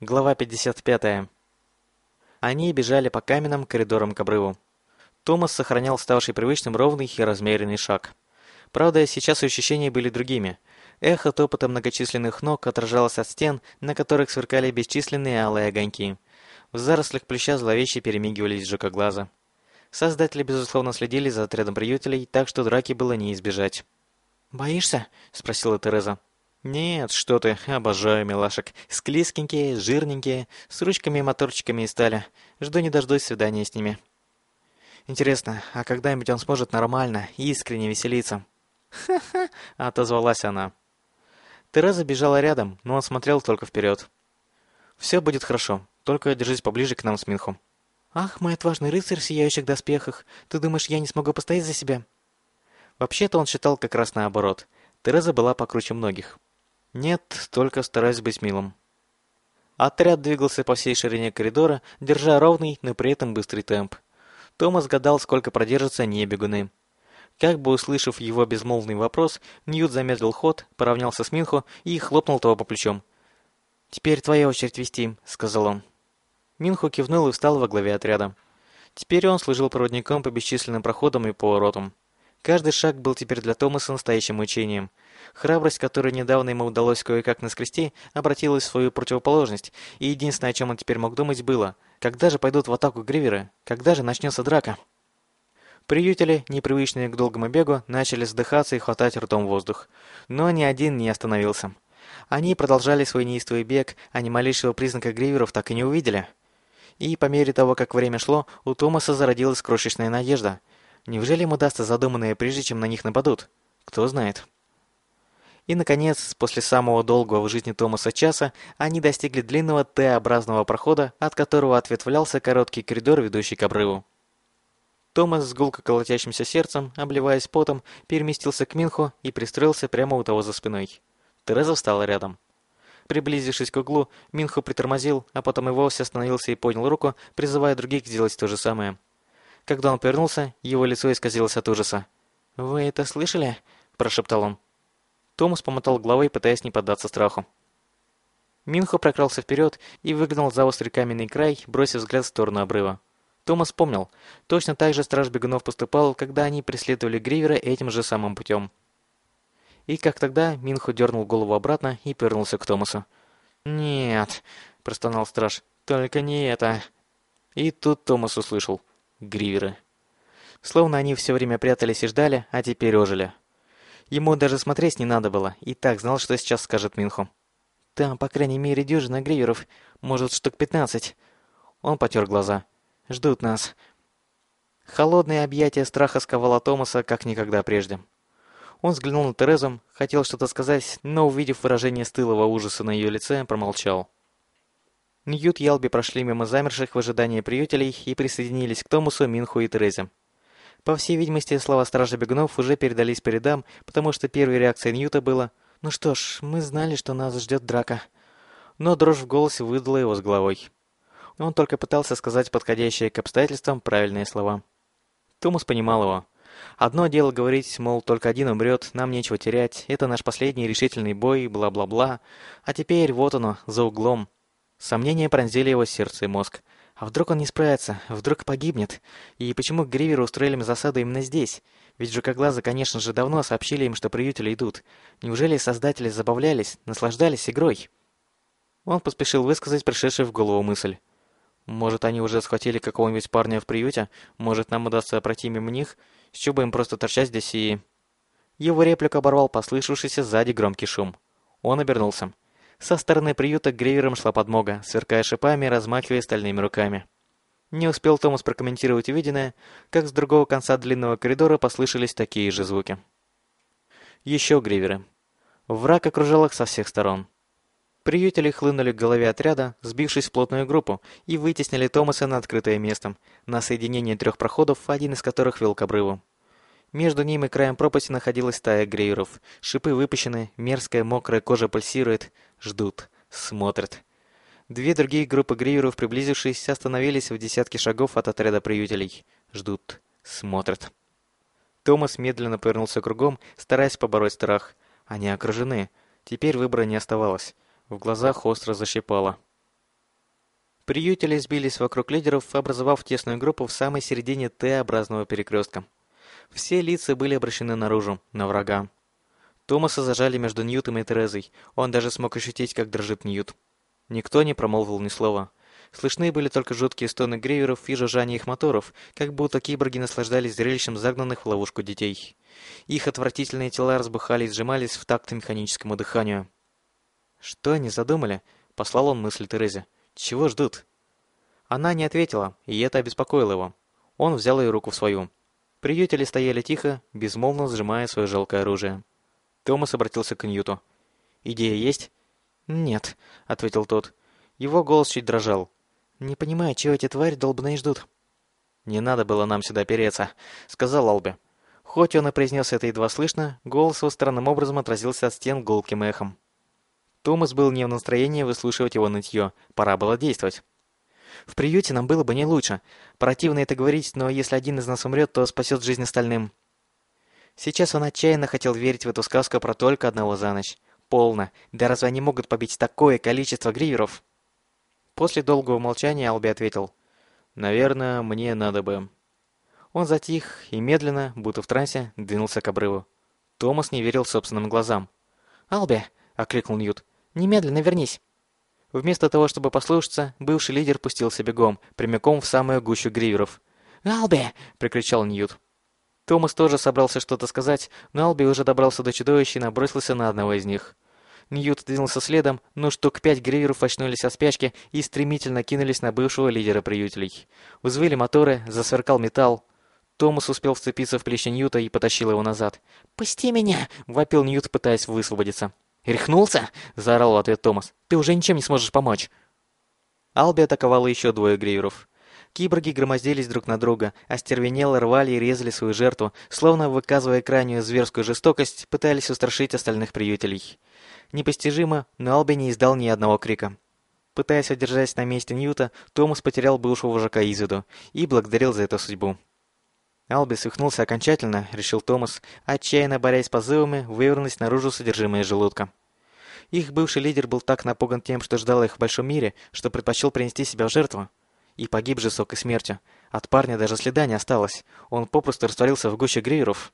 Глава 55. Они бежали по каменным коридорам к обрыву. Томас сохранял ставший привычным ровный и размеренный шаг. Правда, сейчас ощущения были другими. Эхо топота многочисленных ног отражалось от стен, на которых сверкали бесчисленные алые огоньки. В зарослях плюща зловеще перемигивались жукоглаза. Создатели, безусловно, следили за отрядом приютелей, так что драки было не избежать. «Боишься?» – спросила Тереза. «Нет, что ты, обожаю милашек. Склизкенькие, жирненькие, с ручками-моторчиками из стали. Жду не дождусь свидания с ними». «Интересно, а когда-нибудь он сможет нормально, искренне веселиться?» «Ха-ха!» — отозвалась она. Тереза бежала рядом, но он смотрел только вперед. «Все будет хорошо, только держись поближе к нам с Минху». «Ах, мой отважный рыцарь в сияющих доспехах, ты думаешь, я не смогу постоять за себя?» Вообще-то он считал как раз наоборот. Тереза была покруче многих. Нет, только стараюсь быть милым. Отряд двигался по всей ширине коридора, держа ровный, но при этом быстрый темп. Томас гадал, сколько продержатся не бегуны. Как бы услышав его безмолвный вопрос, Ньют замедлил ход, поравнялся с Минхо и хлопнул того по плечам. «Теперь твоя очередь вести», — сказал он. Минхо кивнул и встал во главе отряда. Теперь он служил проводником по бесчисленным проходам и поворотам. Каждый шаг был теперь для Томаса настоящим мучением. Храбрость, которую недавно ему удалось кое-как наскрести, обратилась в свою противоположность, и единственное, о чем он теперь мог думать, было, когда же пойдут в атаку гриверы, когда же начнется драка. Приютели, непривычные к долгому бегу, начали вздыхаться и хватать ртом воздух. Но ни один не остановился. Они продолжали свой неистовый бег, а ни малейшего признака гриверов так и не увидели. И по мере того, как время шло, у Томаса зародилась крошечная надежда. Неужели им удастся задуманное, прежде чем на них нападут? Кто знает. И, наконец, после самого долгого в жизни Томаса часа, они достигли длинного Т-образного прохода, от которого ответвлялся короткий коридор, ведущий к обрыву. Томас с гулко колотящимся сердцем, обливаясь потом, переместился к Минху и пристроился прямо у того за спиной. Тереза встала рядом. Приблизившись к углу, Минху притормозил, а потом и вовсе остановился и поднял руку, призывая других сделать то же самое. Когда он повернулся, его лицо исказилось от ужаса. «Вы это слышали?» – прошептал он. Томас помотал головой, пытаясь не поддаться страху. Минхо прокрался вперед и выглянул за острый каменный край, бросив взгляд в сторону обрыва. Томас помнил, точно так же страж бегунов поступал, когда они преследовали Гривера этим же самым путем. И как тогда, Минхо дернул голову обратно и повернулся к Томасу. «Нет», – простонал страж, – «только не это». И тут Томас услышал. Гриверы. Словно они все время прятались и ждали, а теперь ожили. Ему даже смотреть не надо было, и так знал, что сейчас скажет Минху. «Там, по крайней мере, дюжина гриверов, может, штук пятнадцать». Он потер глаза. «Ждут нас». Холодное объятие страха сковало Томаса, как никогда прежде. Он взглянул на Терезу, хотел что-то сказать, но, увидев выражение стылого ужаса на ее лице, промолчал. Ньют и Ялби прошли мимо замерших в ожидании приютелей и присоединились к Томасу, Минху и Терезе. По всей видимости, слова стража бегунов уже передались по рядам, потому что первой реакцией Ньюта было «Ну что ж, мы знали, что нас ждет драка». Но дрожь в голосе выдала его с головой. Он только пытался сказать подходящие к обстоятельствам правильные слова. Томас понимал его. Одно дело говорить, мол, только один умрет, нам нечего терять, это наш последний решительный бой, бла-бла-бла. А теперь вот оно, за углом. Сомнения пронзили его сердце и мозг. А вдруг он не справится? Вдруг погибнет? И почему Гриверу устроили засаду именно здесь? Ведь жукоглазы, конечно же, давно сообщили им, что приютели идут. Неужели создатели забавлялись, наслаждались игрой? Он поспешил высказать пришедшую в голову мысль. Может, они уже схватили какого-нибудь парня в приюте? Может, нам удастся пройти мимо них? С чего бы им просто торчать здесь и... Его реплику оборвал послышавшийся сзади громкий шум. Он обернулся. Со стороны приюта к гриверам шла подмога, сверкая шипами и размахивая стальными руками. Не успел Томас прокомментировать увиденное, как с другого конца длинного коридора послышались такие же звуки. Еще гриверы. Враг окружал их со всех сторон. Приютели хлынули к голове отряда, сбившись в плотную группу, и вытеснили Томаса на открытое место, на соединение трех проходов, один из которых вел к обрыву. Между ним и краем пропасти находилась стая грейеров. Шипы выпущены, мерзкая мокрая кожа пульсирует. Ждут. Смотрят. Две другие группы грейеров, приблизившись, остановились в десятке шагов от отряда приютелей. Ждут. Смотрят. Томас медленно повернулся кругом, стараясь побороть страх. Они окружены. Теперь выбора не оставалось. В глазах остро защипало. Приютели сбились вокруг лидеров, образовав тесную группу в самой середине Т-образного перекрестка. Все лица были обращены наружу, на врага. Томаса зажали между Ньютом и Терезой. Он даже смог ощутить, как дрожит Ньют. Никто не промолвил ни слова. Слышны были только жуткие стоны гриверов и жужжание их моторов, как будто киборги наслаждались зрелищем загнанных в ловушку детей. Их отвратительные тела разбухались и сжимались в такт механическому дыханию. «Что они задумали?» — послал он мысль Терезе. «Чего ждут?» Она не ответила, и это обеспокоило его. Он взял ее руку в свою. Приютели стояли тихо, безмолвно сжимая свое жалкое оружие. Томас обратился к Ньюту. «Идея есть?» «Нет», — ответил тот. Его голос чуть дрожал. «Не понимаю, чего эти твари долбаные ждут». «Не надо было нам сюда переться», — сказал Алби. Хоть он и произнес это едва слышно, голос его странным образом отразился от стен гулким эхом. Томас был не в настроении выслушивать его нытье. Пора было действовать. «В приюте нам было бы не лучше. Противно это говорить, но если один из нас умрет, то спасет жизнь остальным». Сейчас он отчаянно хотел верить в эту сказку про только одного за ночь. Полно. Да разве они могут побить такое количество гриверов? После долгого молчания Алби ответил. «Наверное, мне надо бы...» Он затих и медленно, будто в трансе, двинулся к обрыву. Томас не верил собственным глазам. «Алби!» — окликнул Ньют. «Немедленно вернись!» Вместо того, чтобы послушаться, бывший лидер пустился бегом, прямиком в самую гущу гриверов. «Алби!» — прикричал Ньют. Томас тоже собрался что-то сказать, но Алби уже добрался до чудовища и набросился на одного из них. Ньют двинулся следом, но штук пять гриверов очнулись от спячки и стремительно кинулись на бывшего лидера приютелей. Взвыли моторы, засверкал металл. Томас успел вцепиться в плечи Ньюта и потащил его назад. «Пусти меня!» — вопил Ньют, пытаясь высвободиться. «Рехнулся?» — заорал в ответ Томас. «Ты уже ничем не сможешь помочь!» Алби атаковала еще двое гриверов. Киборги громоздились друг на друга, остервенело рвали и резали свою жертву, словно выказывая крайнюю зверскую жестокость, пытались устрашить остальных приютелей. Непостижимо, но Алби не издал ни одного крика. Пытаясь удержать на месте Ньюта, Томас потерял бывшего вожака из виду и благодарил за эту судьбу. Алби свихнулся окончательно, решил Томас, отчаянно борясь с позывами, вывернулись наружу содержимое желудка. Их бывший лидер был так напуган тем, что ждал их в большом мире, что предпочел принести себя в жертву и погиб жестокой смертью. От парня даже следа не осталось. Он попросту растворился в гуще гриеров.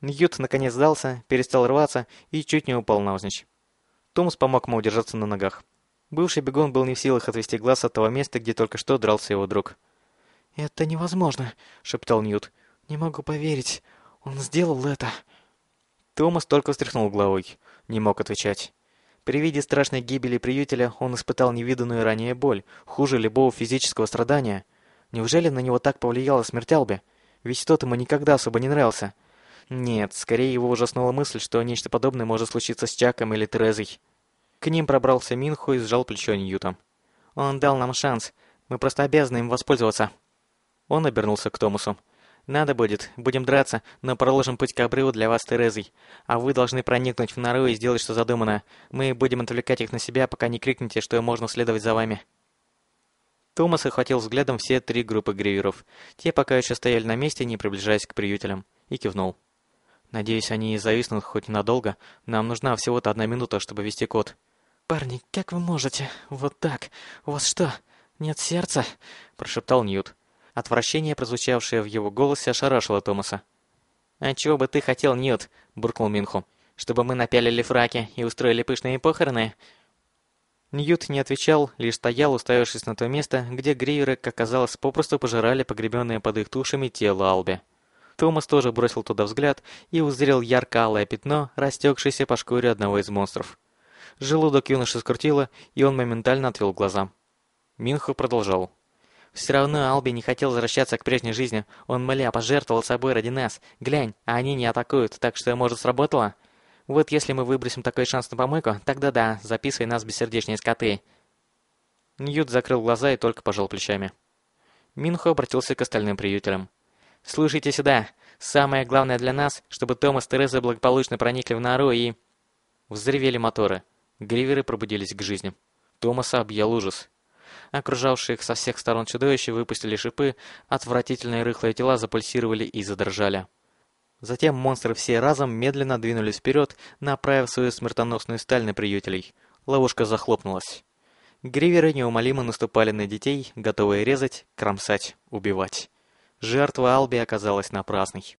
Ньют наконец сдался, перестал рваться и чуть не упал навзничь. Томас помог ему удержаться на ногах. Бывший бегун был не в силах отвести глаз от того места, где только что дрался его друг. «Это невозможно», — шептал Ньют. «Не могу поверить. Он сделал это». Томас только встряхнул головой. Не мог отвечать. При виде страшной гибели приютеля он испытал невиданную ранее боль, хуже любого физического страдания. Неужели на него так повлияла смерть Алби? Ведь тот ему никогда особо не нравился. Нет, скорее его ужаснула мысль, что нечто подобное может случиться с Чаком или Терезой. К ним пробрался Минху и сжал плечо Ньюта. «Он дал нам шанс. Мы просто обязаны им воспользоваться». Он обернулся к Томасу. «Надо будет, будем драться, но проложим путь к обрыву для вас с Терезой. А вы должны проникнуть в нору и сделать, что задумано. Мы будем отвлекать их на себя, пока не крикнете, что можно следовать за вами». Томас охватил взглядом все три группы гриверов. Те пока еще стояли на месте, не приближаясь к приютелям, и кивнул. «Надеюсь, они зависнут хоть ненадолго. Нам нужна всего-то одна минута, чтобы вести код». «Парни, как вы можете? Вот так? У вас что, нет сердца?» – прошептал Ньют. Отвращение, прозвучавшее в его голосе, ошарашило Томаса. «А чего бы ты хотел, Ньют?» – буркнул Минху. «Чтобы мы напялили фраки и устроили пышные похороны?» Ньют не отвечал, лишь стоял, уставившись на то место, где гриверы, как казалось, попросту пожирали погребенные под их тушами тело Алби. Томас тоже бросил туда взгляд и узрел ярко-алое пятно, растекшееся по шкуре одного из монстров. Желудок юноши скрутило, и он моментально отвел глаза. Минху продолжал. Все равно Алби не хотел возвращаться к прежней жизни. Он моля пожертвовал собой ради нас. Глянь, а они не атакуют, так что, может, сработало? Вот если мы выбросим такой шанс на помойку, тогда да, записывай нас бессердечные скоты. Ньют закрыл глаза и только пожал плечами. Минхо обратился к остальным приютелям. «Слушайте сюда. Самое главное для нас, чтобы Томас и Тереза благополучно проникли в нору и...» Взревели моторы. Гриверы пробудились к жизни. Томаса объял ужас. Окружавшие их со всех сторон чудовища выпустили шипы, отвратительные рыхлые тела запульсировали и задрожали. Затем монстры все разом медленно двинулись вперед, направив свою смертоносную сталь на приютелей. Ловушка захлопнулась. Гриверы неумолимо наступали на детей, готовые резать, кромсать, убивать. Жертва Алби оказалась напрасной.